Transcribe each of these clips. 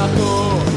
tako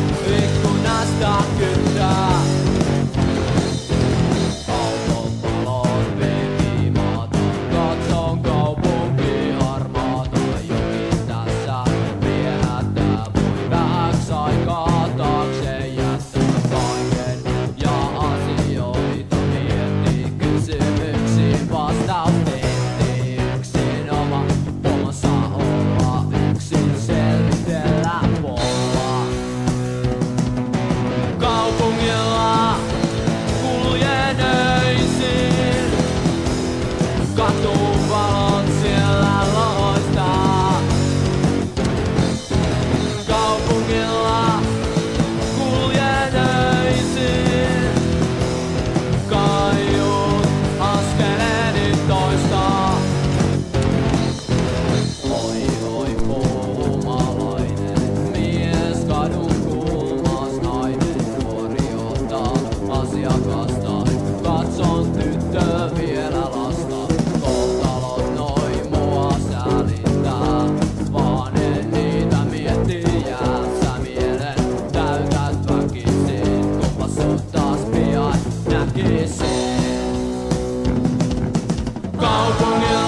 upon you.